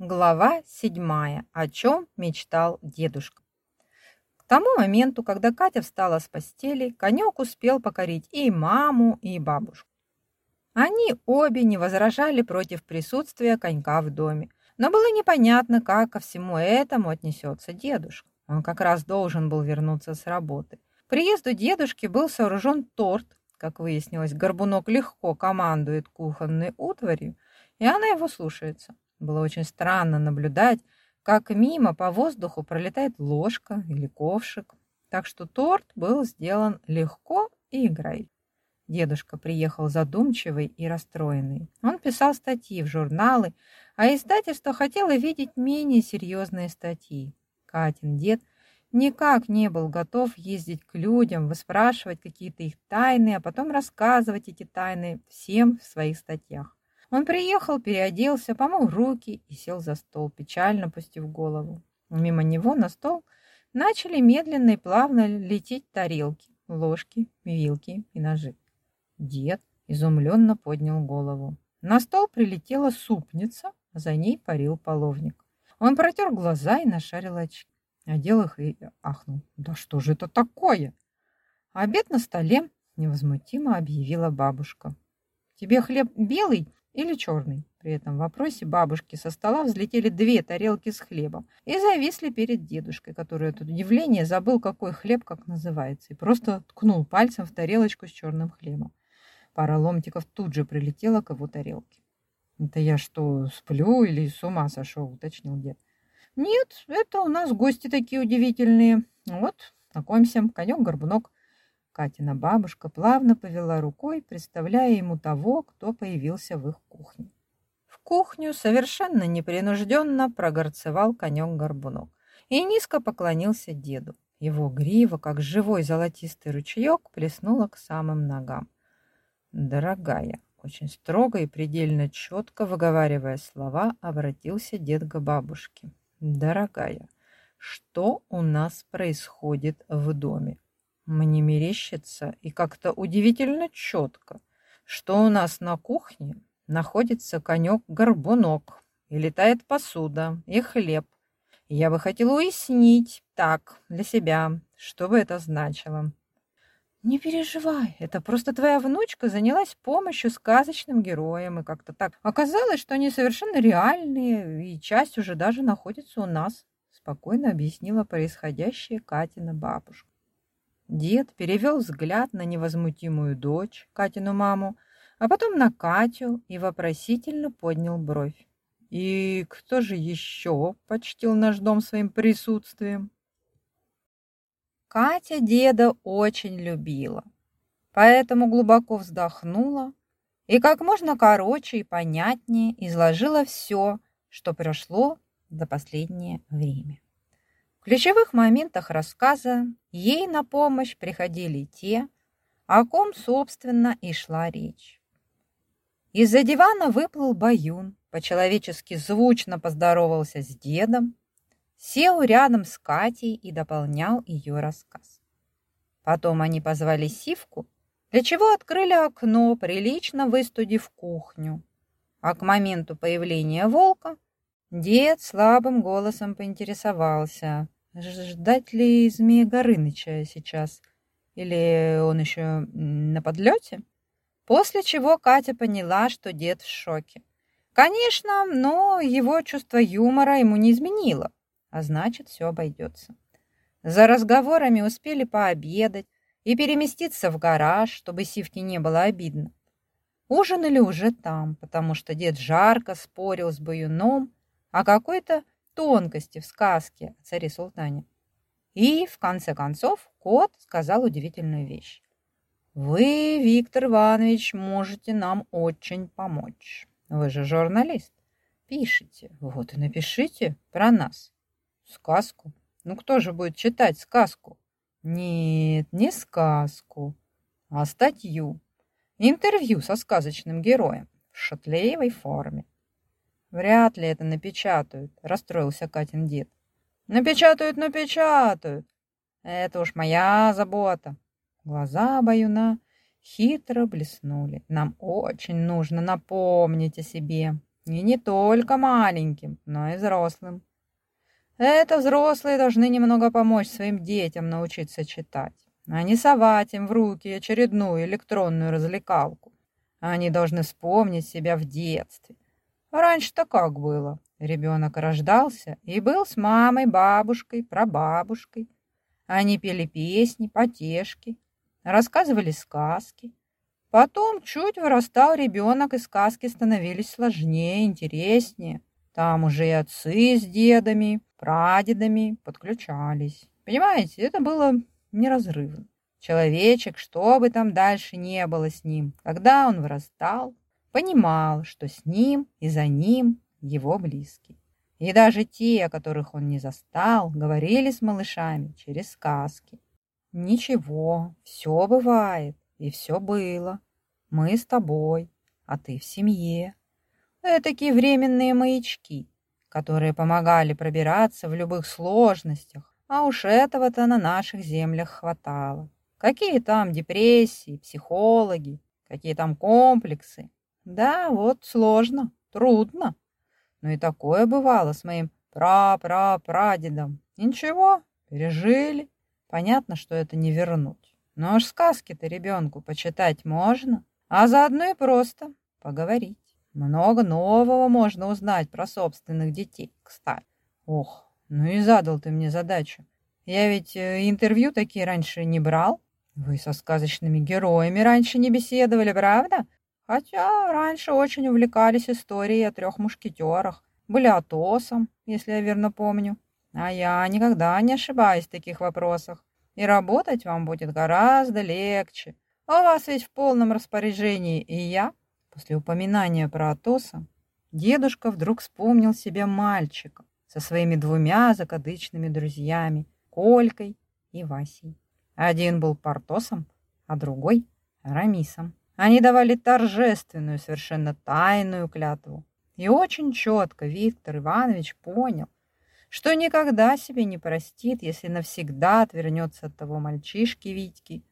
Глава седьмая. О чем мечтал дедушка. К тому моменту, когда Катя встала с постели, конек успел покорить и маму, и бабушку. Они обе не возражали против присутствия конька в доме, но было непонятно, как ко всему этому отнесется дедушка. Он как раз должен был вернуться с работы. К приезду дедушки был сооружен торт. Как выяснилось, Горбунок легко командует кухонной утварью, и она его слушается. Было очень странно наблюдать, как мимо по воздуху пролетает ложка или ковшик. Так что торт был сделан легко и играй. Дедушка приехал задумчивый и расстроенный. Он писал статьи в журналы, а издательство хотело видеть менее серьезные статьи. Катин дед никак не был готов ездить к людям, выспрашивать какие-то их тайны, а потом рассказывать эти тайны всем в своих статьях. Он приехал, переоделся, помыл руки и сел за стол, печально пустив голову. Мимо него на стол начали медленно и плавно лететь тарелки, ложки, вилки и ножи. Дед изумленно поднял голову. На стол прилетела супница, за ней парил половник. Он протер глаза и нашарил очки. Одел их и ахнул. «Да что же это такое?» Обед на столе невозмутимо объявила бабушка. «Тебе хлеб белый или черный. При этом вопросе бабушки со стола взлетели две тарелки с хлебом и зависли перед дедушкой, который от удивления забыл, какой хлеб как называется, и просто ткнул пальцем в тарелочку с черным хлебом. Пара ломтиков тут же прилетела к его тарелке. «Это я что, сплю или с ума сошел?» — уточнил дед. «Нет, это у нас гости такие удивительные. Вот, знакомься, конек-горбунок». Катина бабушка плавно повела рукой, представляя ему того, кто появился в их кухне. В кухню совершенно непринужденно прогорцевал конек-горбунок и низко поклонился деду. Его грива, как живой золотистый ручеек, плеснула к самым ногам. «Дорогая», очень строго и предельно четко выговаривая слова, обратился дед к бабушке. «Дорогая, что у нас происходит в доме? Мне мерещится и как-то удивительно четко, что у нас на кухне находится конек-горбунок, и летает посуда, и хлеб. я бы хотела уяснить так, для себя, что бы это значило. Не переживай, это просто твоя внучка занялась помощью сказочным героям, и как-то так оказалось, что они совершенно реальные, и часть уже даже находится у нас, спокойно объяснила происходящее Катина бабушка. Дед перевел взгляд на невозмутимую дочь, Катину маму, а потом на Катю и вопросительно поднял бровь. «И кто же еще почтил наш дом своим присутствием?» Катя деда очень любила, поэтому глубоко вздохнула и как можно короче и понятнее изложила все, что прошло за последнее время ключевых моментах рассказа ей на помощь приходили те, о ком, собственно, и шла речь. Из-за дивана выплыл Баюн, по-человечески звучно поздоровался с дедом, сел рядом с Катей и дополнял ее рассказ. Потом они позвали Сивку, для чего открыли окно, прилично выстудив кухню. А к моменту появления волка дед слабым голосом поинтересовался, Ждать ли Змея Горыныча сейчас? Или он еще на подлете? После чего Катя поняла, что дед в шоке. Конечно, но его чувство юмора ему не изменило, а значит, все обойдется. За разговорами успели пообедать и переместиться в гараж, чтобы Сивке не было обидно. Ужинали уже там, потому что дед жарко спорил с Баюном о какой-то тонкости в сказке о царе-султане. И, в конце концов, кот сказал удивительную вещь. «Вы, Виктор Иванович, можете нам очень помочь. Вы же журналист. Пишите, вот и напишите про нас. Сказку. Ну кто же будет читать сказку? Нет, не сказку, а статью. Интервью со сказочным героем в шатлеевой форме. Вряд ли это напечатают, расстроился Катин дед. Напечатают, напечатают. Это уж моя забота. Глаза Баюна хитро блеснули. Нам очень нужно напомнить о себе. И не только маленьким, но и взрослым. Это взрослые должны немного помочь своим детям научиться читать, а не совать им в руки очередную электронную развлекалку. Они должны вспомнить себя в детстве. Раньше-то как было? Ребенок рождался и был с мамой, бабушкой, прабабушкой. Они пели песни, потешки, рассказывали сказки. Потом чуть вырастал ребенок, и сказки становились сложнее, интереснее. Там уже и отцы с дедами, прадедами подключались. Понимаете, это было неразрывно. Человечек, что бы там дальше не было с ним, когда он вырастал, понимал, что с ним и за ним его близкие. И даже те, которых он не застал, говорили с малышами через сказки. «Ничего, все бывает, и все было. Мы с тобой, а ты в семье. Этакие временные маячки, которые помогали пробираться в любых сложностях, а уж этого-то на наших землях хватало. Какие там депрессии, психологи, какие там комплексы. Да, вот сложно, трудно. Но и такое бывало с моим пра-пра-прадедом. Ничего, пережили. Понятно, что это не вернуть. Но уж сказки-то ребенку почитать можно, а заодно и просто поговорить. Много нового можно узнать про собственных детей, кстати. Ох, ну и задал ты мне задачу. Я ведь э, интервью такие раньше не брал. Вы со сказочными героями раньше не беседовали, правда? Хотя раньше очень увлекались историей о трех мушкетерах. Были Атосом, если я верно помню. А я никогда не ошибаюсь в таких вопросах. И работать вам будет гораздо легче. А у вас ведь в полном распоряжении и я, После упоминания про Атоса дедушка вдруг вспомнил себя мальчиком со своими двумя закадычными друзьями Колькой и Васей. Один был Портосом, а другой — Рамисом. Они давали торжественную, совершенно тайную клятву. И очень четко Виктор Иванович понял, что никогда себе не простит, если навсегда отвернется от того мальчишки Витьки,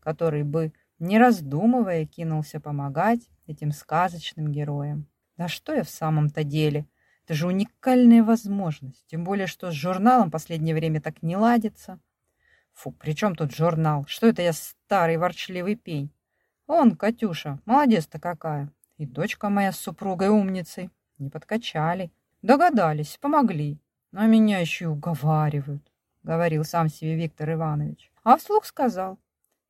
который бы, не раздумывая, кинулся помогать этим сказочным героям. Да что я в самом-то деле? Это же уникальная возможность. Тем более, что с журналом последнее время так не ладится. Фу, при тут журнал? Что это я старый ворчливый пень? Он, Катюша, молодец-то какая. И дочка моя с супругой умницей. Не подкачали. Догадались, помогли. Но меня еще и уговаривают, говорил сам себе Виктор Иванович. А вслух сказал,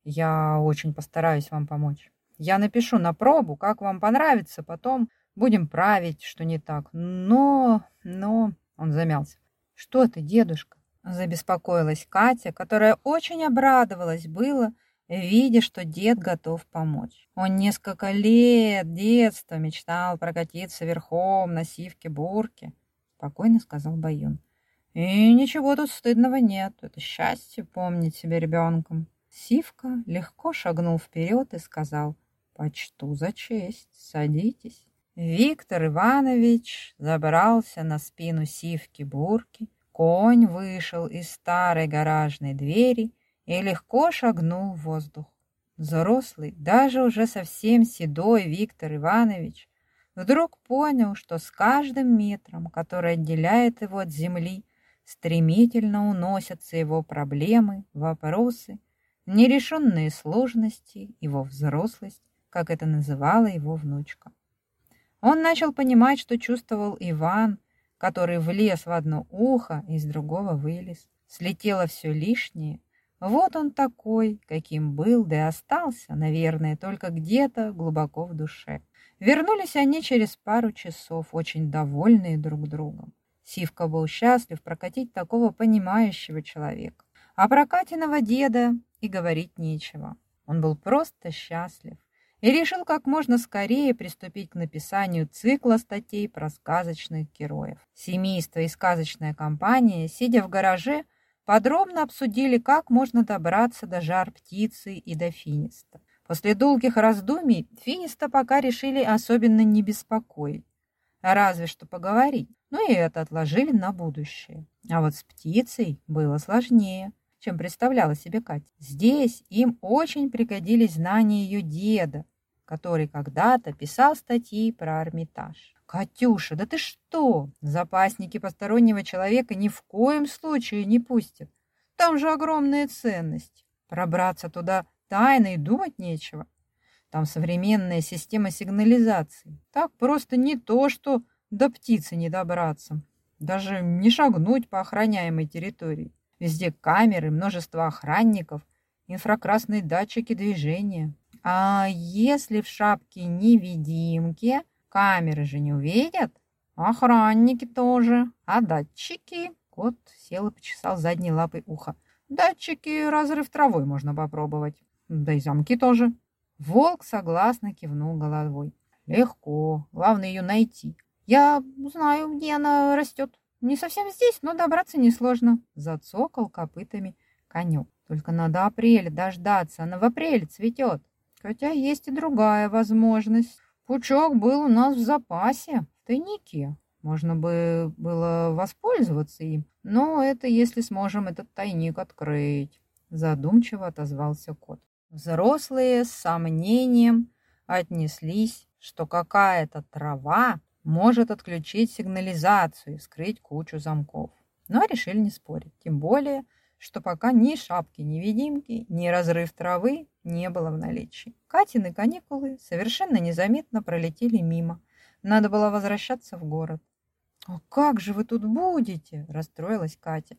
я очень постараюсь вам помочь. Я напишу на пробу, как вам понравится, потом будем править, что не так. Но, но... Он замялся. Что ты, дедушка? Забеспокоилась Катя, которая очень обрадовалась было, видя, что дед готов помочь. Он несколько лет детства мечтал прокатиться верхом на сивке-бурке, спокойно сказал Баюн. И ничего тут стыдного нет, это счастье помнить себя ребенком. Сивка легко шагнул вперед и сказал, «Почту за честь, садитесь». Виктор Иванович забрался на спину Сивки-бурки, конь вышел из старой гаражной двери и легко шагнул в воздух. Взрослый, даже уже совсем седой Виктор Иванович вдруг понял, что с каждым метром, который отделяет его от земли, стремительно уносятся его проблемы, вопросы, нерешенные сложности, его взрослость, как это называла его внучка. Он начал понимать, что чувствовал Иван, который влез в одно ухо, из другого вылез. Слетело все лишнее. Вот он такой, каким был, да и остался, наверное, только где-то глубоко в душе. Вернулись они через пару часов, очень довольные друг другом. Сивка был счастлив прокатить такого понимающего человека. А про Катиного деда и говорить нечего. Он был просто счастлив и решил как можно скорее приступить к написанию цикла статей про сказочных героев. Семейство и сказочная компания, сидя в гараже, подробно обсудили, как можно добраться до жар птицы и до финиста. После долгих раздумий финиста пока решили особенно не беспокоить, разве что поговорить, но и это отложили на будущее. А вот с птицей было сложнее чем представляла себе Катя. Здесь им очень пригодились знания ее деда, который когда-то писал статьи про Эрмитаж. «Катюша, да ты что? Запасники постороннего человека ни в коем случае не пустят. Там же огромная ценность. Пробраться туда тайно и думать нечего. Там современная система сигнализации. Так просто не то, что до птицы не добраться. Даже не шагнуть по охраняемой территории. Везде камеры, множество охранников, инфракрасные датчики движения. А если в шапке невидимки, камеры же не увидят? Охранники тоже. А датчики? Кот сел и почесал задней лапой ухо. Датчики разрыв травой можно попробовать. Да и замки тоже. Волк согласно кивнул головой. Легко, главное ее найти. Я знаю, где она растет. Не совсем здесь, но добраться несложно. Зацокал копытами конек. Только надо апреля дождаться, она в апреле цветет. Хотя есть и другая возможность. Пучок был у нас в запасе, в тайнике. Можно бы было воспользоваться им, но это если сможем этот тайник открыть. Задумчиво отозвался кот. Взрослые с сомнением отнеслись, что какая-то трава может отключить сигнализацию и скрыть кучу замков. Но решили не спорить, тем более, что пока ни шапки-невидимки, ни разрыв травы не было в наличии. Катины каникулы совершенно незаметно пролетели мимо. Надо было возвращаться в город. «А как же вы тут будете?» – расстроилась Катя.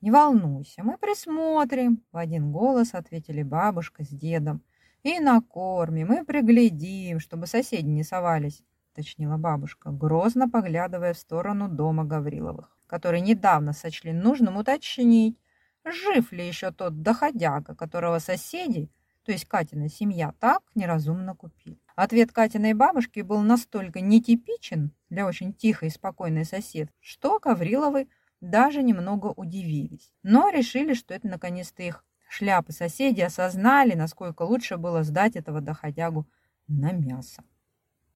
«Не волнуйся, мы присмотрим», – в один голос ответили бабушка с дедом. «И накормим, и приглядим, чтобы соседи не совались», – уточнила бабушка, грозно поглядывая в сторону дома Гавриловых, который недавно сочли нужным уточнить, жив ли еще тот доходяга, которого соседи, то есть Катина семья, так неразумно купили. Ответ Катиной бабушки был настолько нетипичен для очень тихой и спокойной сосед, что Гавриловы – даже немного удивились, но решили, что это наконец-то их шляпы соседи осознали, насколько лучше было сдать этого доходягу на мясо.